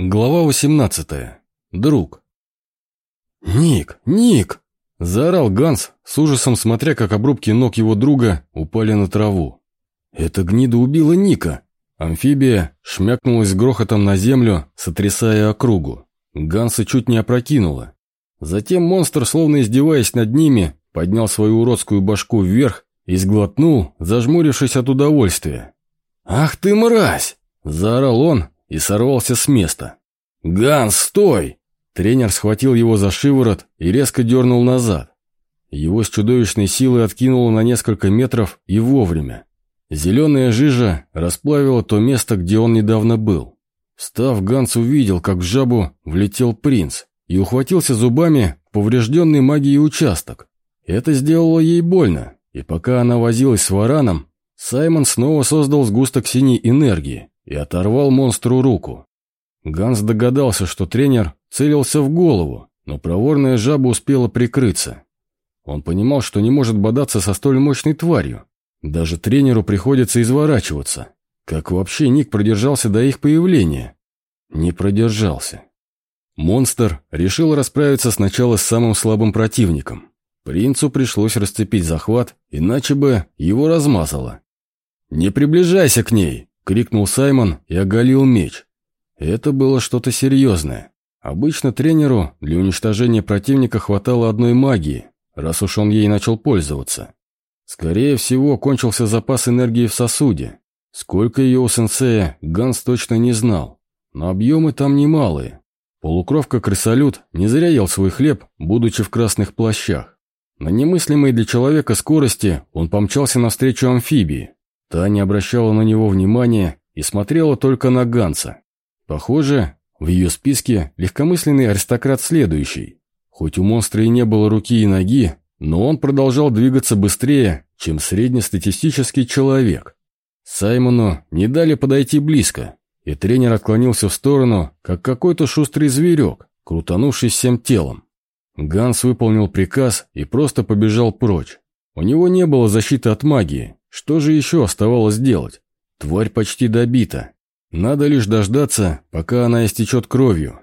Глава 18. Друг. «Ник! Ник!» – заорал Ганс, с ужасом смотря, как обрубки ног его друга упали на траву. «Эта гнида убила Ника!» Амфибия шмякнулась грохотом на землю, сотрясая округу. Ганса чуть не опрокинула. Затем монстр, словно издеваясь над ними, поднял свою уродскую башку вверх и сглотнул, зажмурившись от удовольствия. «Ах ты мразь!» – заорал он, и сорвался с места. «Ганс, стой!» Тренер схватил его за шиворот и резко дернул назад. Его с чудовищной силой откинуло на несколько метров и вовремя. Зеленая жижа расплавила то место, где он недавно был. Встав, Ганс увидел, как в жабу влетел принц и ухватился зубами поврежденный магией участок. Это сделало ей больно, и пока она возилась с вараном, Саймон снова создал сгусток синей энергии, и оторвал монстру руку. Ганс догадался, что тренер целился в голову, но проворная жаба успела прикрыться. Он понимал, что не может бодаться со столь мощной тварью. Даже тренеру приходится изворачиваться. Как вообще Ник продержался до их появления? Не продержался. Монстр решил расправиться сначала с самым слабым противником. Принцу пришлось расцепить захват, иначе бы его размазало. «Не приближайся к ней!» Крикнул Саймон и оголил меч. Это было что-то серьезное. Обычно тренеру для уничтожения противника хватало одной магии, раз уж он ей начал пользоваться. Скорее всего, кончился запас энергии в сосуде. Сколько ее у сенсея, Ганс точно не знал. Но объемы там немалые. Полукровка-крысолют не зря ел свой хлеб, будучи в красных плащах. На немыслимой для человека скорости он помчался навстречу амфибии. Та не обращала на него внимания и смотрела только на Ганса. Похоже, в ее списке легкомысленный аристократ следующий. Хоть у монстра и не было руки и ноги, но он продолжал двигаться быстрее, чем среднестатистический человек. Саймону не дали подойти близко, и тренер отклонился в сторону, как какой-то шустрый зверек, крутанувшись всем телом. Ганс выполнил приказ и просто побежал прочь. У него не было защиты от магии, что же еще оставалось делать? Тварь почти добита. Надо лишь дождаться, пока она истечет кровью.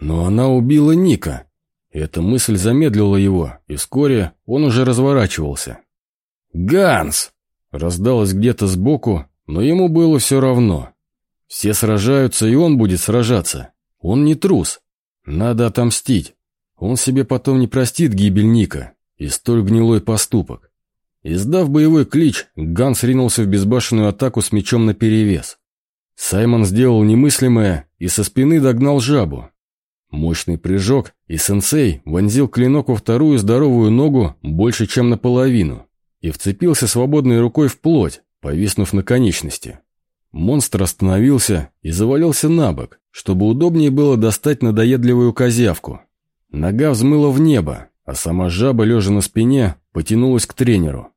Но она убила Ника. Эта мысль замедлила его, и вскоре он уже разворачивался. «Ганс!» Раздалось где-то сбоку, но ему было все равно. Все сражаются, и он будет сражаться. Он не трус. Надо отомстить. Он себе потом не простит гибель Ника и столь гнилой поступок. Издав боевой клич, Ганс ринулся в безбашенную атаку с мечом наперевес. Саймон сделал немыслимое и со спины догнал жабу. Мощный прыжок, и сенсей вонзил клинок во вторую здоровую ногу больше, чем наполовину, и вцепился свободной рукой в плоть, повиснув на конечности. Монстр остановился и завалился на бок, чтобы удобнее было достать надоедливую козявку. Нога взмыла в небо, а сама жаба, лежа на спине, потянулась к тренеру.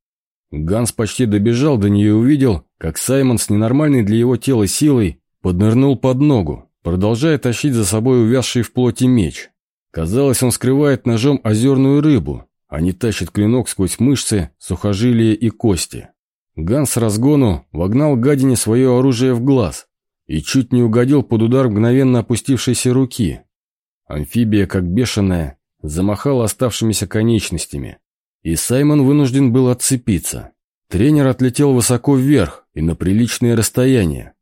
Ганс почти добежал до нее и увидел, как Саймон с ненормальной для его тела силой поднырнул под ногу, продолжая тащить за собой увязший в плоти меч. Казалось, он скрывает ножом озерную рыбу, а не тащит клинок сквозь мышцы, сухожилия и кости. Ганс разгону вогнал гадине свое оружие в глаз и чуть не угодил под удар мгновенно опустившейся руки. Амфибия, как бешеная, замахала оставшимися конечностями, и Саймон вынужден был отцепиться. Тренер отлетел высоко вверх и на приличное расстояние.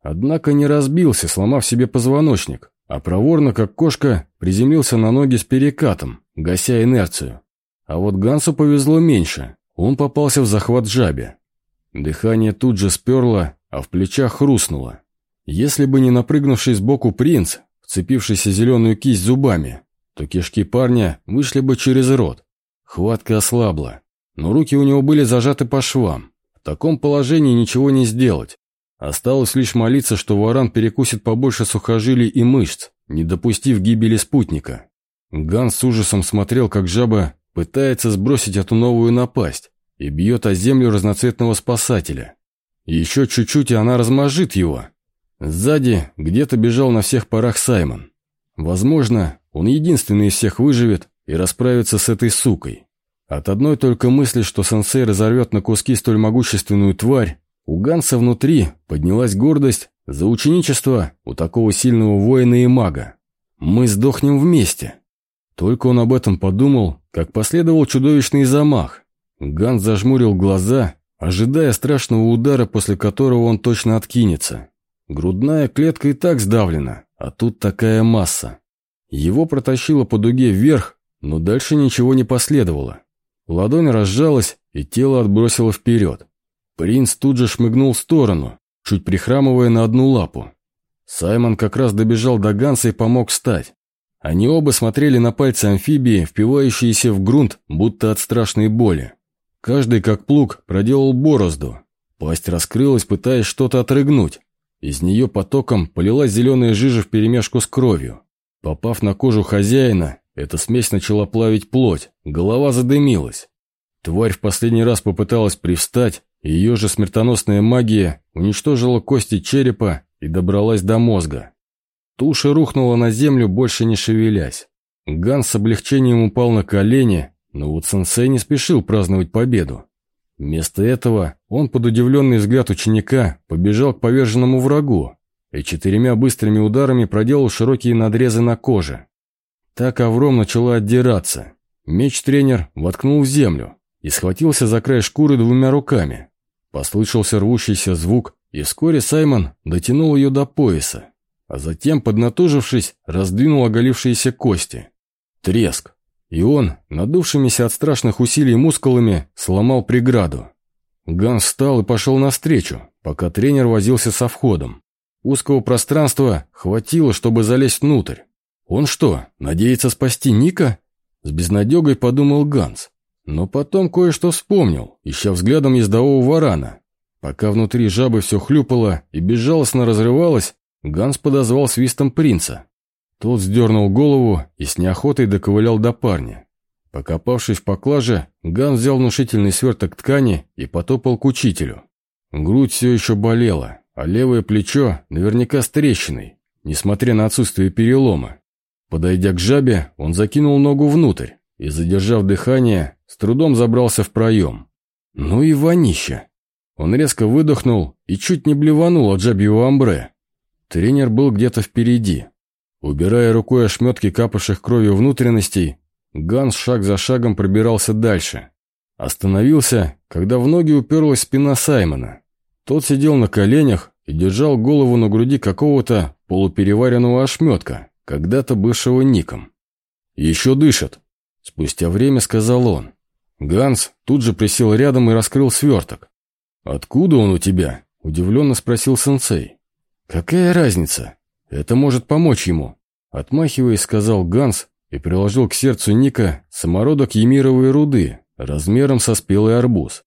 Однако не разбился, сломав себе позвоночник, а проворно, как кошка, приземлился на ноги с перекатом, гася инерцию. А вот Гансу повезло меньше, он попался в захват жабе. Дыхание тут же сперло, а в плечах хрустнуло. Если бы не напрыгнувший сбоку принц, вцепившийся зеленую кисть зубами, то кишки парня вышли бы через рот. Хватка ослабла, но руки у него были зажаты по швам. В таком положении ничего не сделать. Осталось лишь молиться, что варан перекусит побольше сухожилий и мышц, не допустив гибели спутника. Ган с ужасом смотрел, как жаба пытается сбросить эту новую напасть и бьет о землю разноцветного спасателя. Еще чуть-чуть, и она размажит его. Сзади где-то бежал на всех парах Саймон. Возможно, он единственный из всех выживет, и расправиться с этой сукой. От одной только мысли, что сенсей разорвет на куски столь могущественную тварь, у Ганса внутри поднялась гордость За ученичество у такого сильного воина и мага. Мы сдохнем вместе. Только он об этом подумал, как последовал чудовищный замах. Ганс зажмурил глаза, ожидая страшного удара, после которого он точно откинется. Грудная клетка и так сдавлена, а тут такая масса. Его протащило по дуге вверх, но дальше ничего не последовало. Ладонь разжалась, и тело отбросило вперед. Принц тут же шмыгнул в сторону, чуть прихрамывая на одну лапу. Саймон как раз добежал до Ганса и помог встать. Они оба смотрели на пальцы амфибии, впивающиеся в грунт, будто от страшной боли. Каждый, как плуг, проделал борозду. Пасть раскрылась, пытаясь что-то отрыгнуть. Из нее потоком полилась зеленая жижа вперемешку с кровью. Попав на кожу хозяина, эта смесь начала плавить плоть, голова задымилась. Тварь в последний раз попыталась привстать, и ее же смертоносная магия уничтожила кости черепа и добралась до мозга. Туша рухнула на землю, больше не шевелясь. Ганс с облегчением упал на колени, но вот сенсей не спешил праздновать победу. Вместо этого он под удивленный взгляд ученика побежал к поверженному врагу и четырьмя быстрыми ударами проделал широкие надрезы на коже. Так Авром начала отдираться. Меч-тренер воткнул в землю и схватился за край шкуры двумя руками. Послышался рвущийся звук, и вскоре Саймон дотянул ее до пояса а затем, поднатужившись, раздвинул оголившиеся кости. Треск. И он, надувшимися от страшных усилий мускулами, сломал преграду. Ганс встал и пошел навстречу, пока тренер возился со входом. Узкого пространства хватило, чтобы залезть внутрь. Он что, надеется спасти Ника? С безнадегой подумал Ганс. Но потом кое-что вспомнил, ища взглядом ездового варана. Пока внутри жабы все хлюпало и безжалостно разрывалось, Ганс подозвал свистом принца. Тот сдернул голову и с неохотой доковылял до парня. Покопавшись в поклаже, Ганс взял внушительный сверток ткани и потопал к учителю. Грудь все еще болела, а левое плечо наверняка с трещиной, несмотря на отсутствие перелома. Подойдя к жабе, он закинул ногу внутрь и, задержав дыхание, с трудом забрался в проем. Ну и вонища! Он резко выдохнул и чуть не блеванул от жабьего амбре. Тренер был где-то впереди. Убирая рукой ошметки капавших кровью внутренностей, Ганс шаг за шагом пробирался дальше. Остановился, когда в ноги уперлась спина Саймона. Тот сидел на коленях и держал голову на груди какого-то полупереваренного ошметка, когда-то бывшего Ником. «Еще дышит», — спустя время сказал он. Ганс тут же присел рядом и раскрыл сверток. «Откуда он у тебя?» — удивленно спросил сенсей. «Какая разница? Это может помочь ему», — отмахиваясь, сказал Ганс и приложил к сердцу Ника самородок емировой руды размером со спелый арбуз.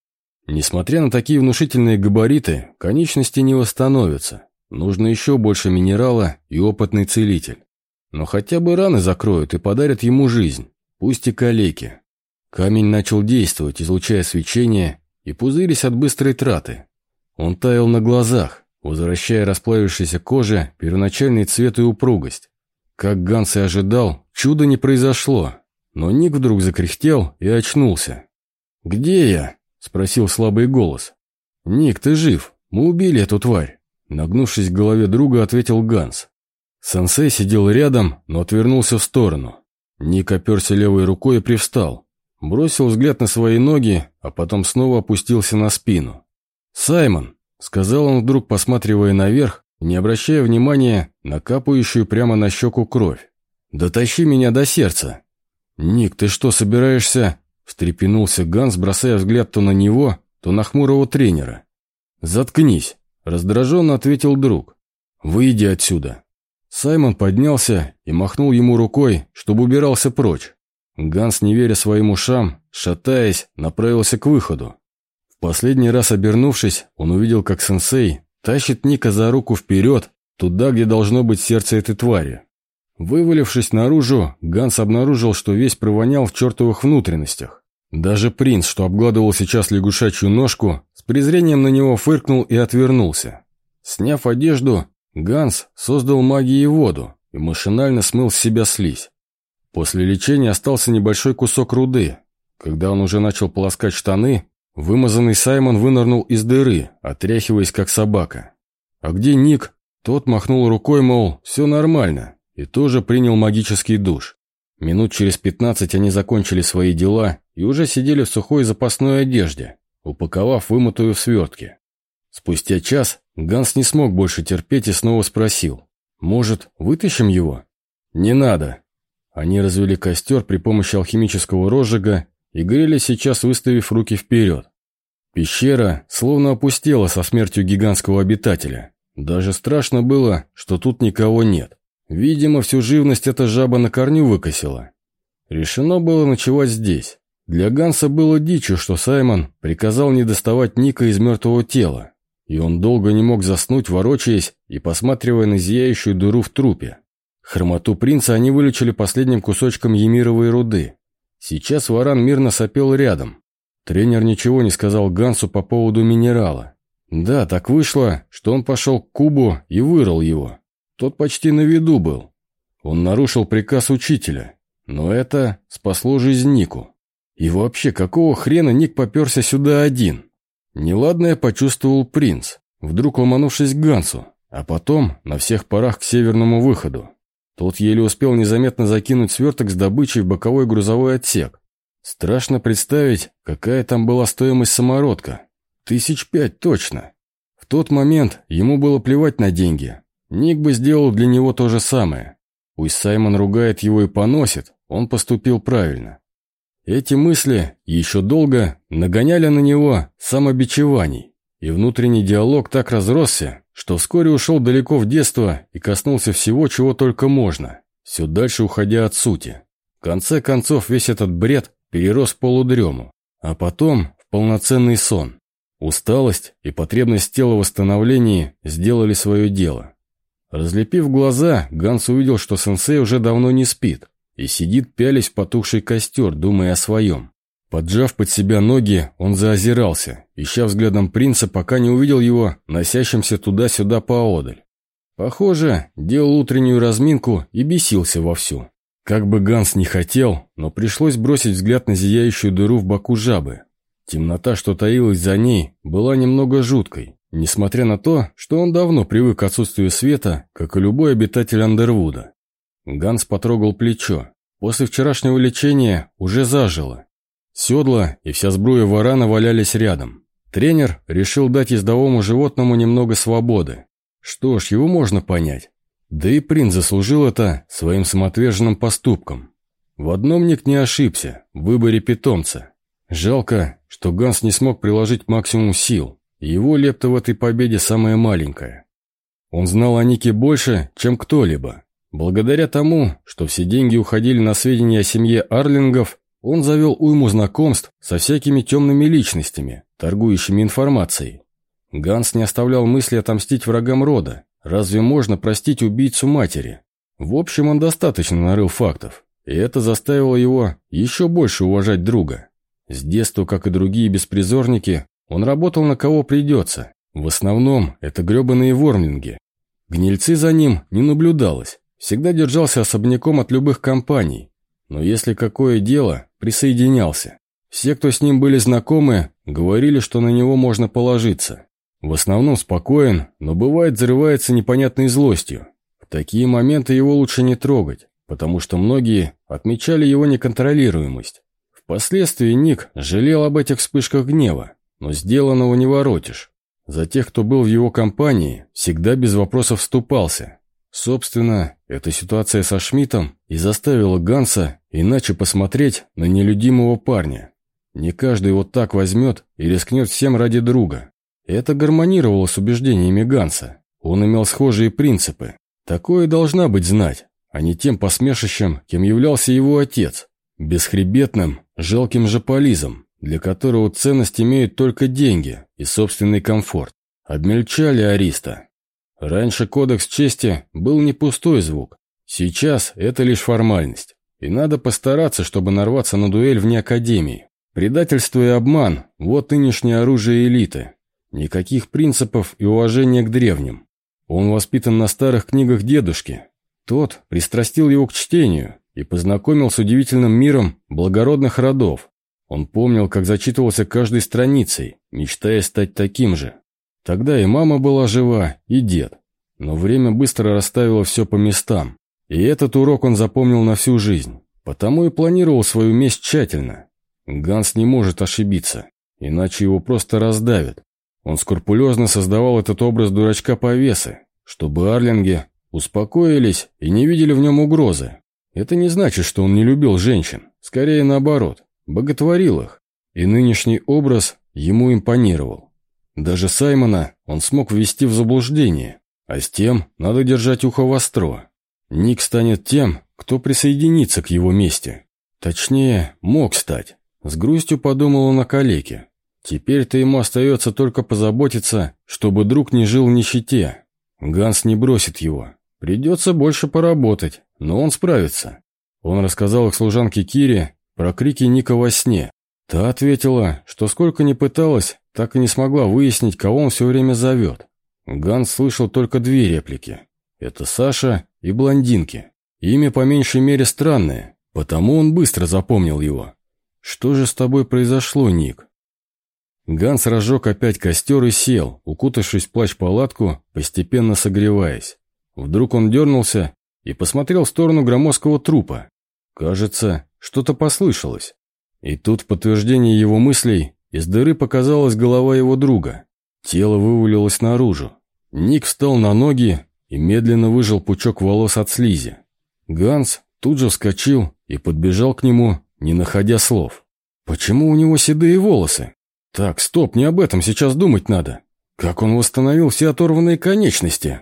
Несмотря на такие внушительные габариты, конечности не восстановятся. Нужно еще больше минерала и опытный целитель. Но хотя бы раны закроют и подарят ему жизнь, пусть и калеки. Камень начал действовать, излучая свечение, и пузырясь от быстрой траты. Он таял на глазах, возвращая расплавившейся коже первоначальный цвет и упругость. Как Ганс и ожидал, чудо не произошло, но Ник вдруг закряхтел и очнулся. «Где я?» – спросил слабый голос. «Ник, ты жив, мы убили эту тварь», – нагнувшись к голове друга, ответил Ганс. Сенсей сидел рядом, но отвернулся в сторону. Ник оперся левой рукой и привстал. Бросил взгляд на свои ноги, а потом снова опустился на спину. «Саймон!» Сказал он вдруг, посматривая наверх, не обращая внимания на капающую прямо на щеку кровь. «Дотащи меня до сердца!» «Ник, ты что, собираешься?» Встрепенулся Ганс, бросая взгляд то на него, то на хмурого тренера. «Заткнись!» Раздраженно ответил друг. «Выйди отсюда!» Саймон поднялся и махнул ему рукой, чтобы убирался прочь. Ганс, не веря своим ушам, шатаясь, направился к выходу. Последний раз обернувшись, он увидел, как сенсей тащит Ника за руку вперед, туда, где должно быть сердце этой твари. Вывалившись наружу, Ганс обнаружил, что весь провонял в чертовых внутренностях. Даже принц, что обгладывал сейчас лягушачью ножку, с презрением на него фыркнул и отвернулся. Сняв одежду, Ганс создал магией воду и машинально смыл с себя слизь. После лечения остался небольшой кусок руды. Когда он уже начал полоскать штаны, Вымазанный Саймон вынырнул из дыры, отряхиваясь как собака. «А где Ник?» Тот махнул рукой, мол, все нормально, и тоже принял магический душ. Минут через пятнадцать они закончили свои дела и уже сидели в сухой запасной одежде, упаковав вымытую в свертке. Спустя час Ганс не смог больше терпеть и снова спросил. «Может, вытащим его?» «Не надо». Они развели костер при помощи алхимического розжига и грели сейчас, выставив руки вперед. Пещера словно опустела со смертью гигантского обитателя. Даже страшно было, что тут никого нет. Видимо, всю живность эта жаба на корню выкосила. Решено было ночевать здесь. Для Ганса было дичью, что Саймон приказал не доставать Ника из мертвого тела и он долго не мог заснуть, ворочаясь и посматривая на зияющую дыру в трупе. Хромоту принца они вылечили последним кусочком емировой руды. Сейчас варан мирно сопел рядом. Тренер ничего не сказал Гансу по поводу минерала. Да, так вышло, что он пошел к кубу и вырыл его. Тот почти на виду был. Он нарушил приказ учителя, но это спасло жизнь Нику. И вообще, какого хрена Ник поперся сюда один? Неладное почувствовал принц, вдруг ломанувшись к Гансу, а потом на всех парах к северному выходу. Тот еле успел незаметно закинуть сверток с добычей в боковой грузовой отсек. Страшно представить, какая там была стоимость самородка. Тысяч пять точно. В тот момент ему было плевать на деньги. Ник бы сделал для него то же самое. Пусть Саймон ругает его и поносит, он поступил правильно. Эти мысли еще долго нагоняли на него самобичеваний, и внутренний диалог так разросся, что вскоре ушел далеко в детство и коснулся всего, чего только можно, все дальше уходя от сути. В конце концов, весь этот бред перерос в полудрему, а потом в полноценный сон. Усталость и потребность тела в восстановлении сделали свое дело. Разлепив глаза, Ганс увидел, что сенсей уже давно не спит, и сидит, пялись в потухший костер, думая о своем. Поджав под себя ноги, он заозирался, ища взглядом принца, пока не увидел его, носящимся туда-сюда поодаль. Похоже, делал утреннюю разминку и бесился вовсю. Как бы Ганс не хотел, но пришлось бросить взгляд на зияющую дыру в боку жабы. Темнота, что таилась за ней, была немного жуткой, несмотря на то, что он давно привык к отсутствию света, как и любой обитатель Андервуда. Ганс потрогал плечо. После вчерашнего лечения уже зажило. Седла и вся сбруя варана валялись рядом. Тренер решил дать ездовому животному немного свободы. Что ж, его можно понять. Да и принц заслужил это своим самоотверженным поступком. В одном Ник не ошибся – в выборе питомца. Жалко, что Ганс не смог приложить максимум сил. Его лепта в этой победе самая маленькая. Он знал о Нике больше, чем кто-либо. Благодаря тому, что все деньги уходили на сведения о семье Арлингов, он завел уйму знакомств со всякими темными личностями, торгующими информацией. Ганс не оставлял мысли отомстить врагам рода. Разве можно простить убийцу матери? В общем, он достаточно нарыл фактов, и это заставило его еще больше уважать друга. С детства, как и другие беспризорники, он работал на кого придется. В основном это гребаные вормлинги. Гнильцы за ним не наблюдалось, Всегда держался особняком от любых компаний, но если какое дело, присоединялся. Все, кто с ним были знакомы, говорили, что на него можно положиться. В основном спокоен, но бывает взрывается непонятной злостью. В такие моменты его лучше не трогать, потому что многие отмечали его неконтролируемость. Впоследствии Ник жалел об этих вспышках гнева, но сделанного не воротишь. За тех, кто был в его компании, всегда без вопросов вступался, Собственно, эта ситуация со Шмидтом и заставила Ганса иначе посмотреть на нелюдимого парня. Не каждый вот так возьмет и рискнет всем ради друга. Это гармонировало с убеждениями Ганса. Он имел схожие принципы. Такое должна быть знать, а не тем посмешищем, кем являлся его отец. Бесхребетным, жалким жополизом, для которого ценность имеют только деньги и собственный комфорт. Обмельчали Ариста, Раньше кодекс чести был не пустой звук. Сейчас это лишь формальность. И надо постараться, чтобы нарваться на дуэль вне академии. Предательство и обман – вот нынешнее оружие элиты. Никаких принципов и уважения к древним. Он воспитан на старых книгах дедушки. Тот пристрастил его к чтению и познакомил с удивительным миром благородных родов. Он помнил, как зачитывался каждой страницей, мечтая стать таким же. Тогда и мама была жива, и дед. но время быстро расставило все по местам. И этот урок он запомнил на всю жизнь, потому и планировал свою месть тщательно. Ганс не может ошибиться, иначе его просто раздавят. Он скрупулезно создавал этот образ дурачка-повесы, чтобы арлинги успокоились и не видели в нем угрозы. Это не значит, что он не любил женщин, скорее наоборот, боготворил их, и нынешний образ ему импонировал. Даже Саймона он смог ввести в заблуждение, а с тем надо держать ухо востро. Ник станет тем, кто присоединится к его месте. Точнее, мог стать. С грустью подумал он о калеке. Теперь-то ему остается только позаботиться, чтобы друг не жил в нищете. Ганс не бросит его. Придется больше поработать, но он справится. Он рассказал их служанке Кире про крики Ника во сне. Та ответила, что сколько ни пыталась, так и не смогла выяснить, кого он все время зовет. Ганс слышал только две реплики. Это Саша и блондинки. Имя по меньшей мере странное, потому он быстро запомнил его. «Что же с тобой произошло, Ник?» Ганс разжег опять костер и сел, укутавшись в плащ-палатку, постепенно согреваясь. Вдруг он дернулся и посмотрел в сторону громоздкого трупа. Кажется, что-то послышалось. И тут в подтверждение его мыслей из дыры показалась голова его друга. Тело вывалилось наружу. Ник встал на ноги и медленно выжил пучок волос от слизи. Ганс тут же вскочил и подбежал к нему, не находя слов. «Почему у него седые волосы?» «Так, стоп, не об этом сейчас думать надо. Как он восстановил все оторванные конечности?»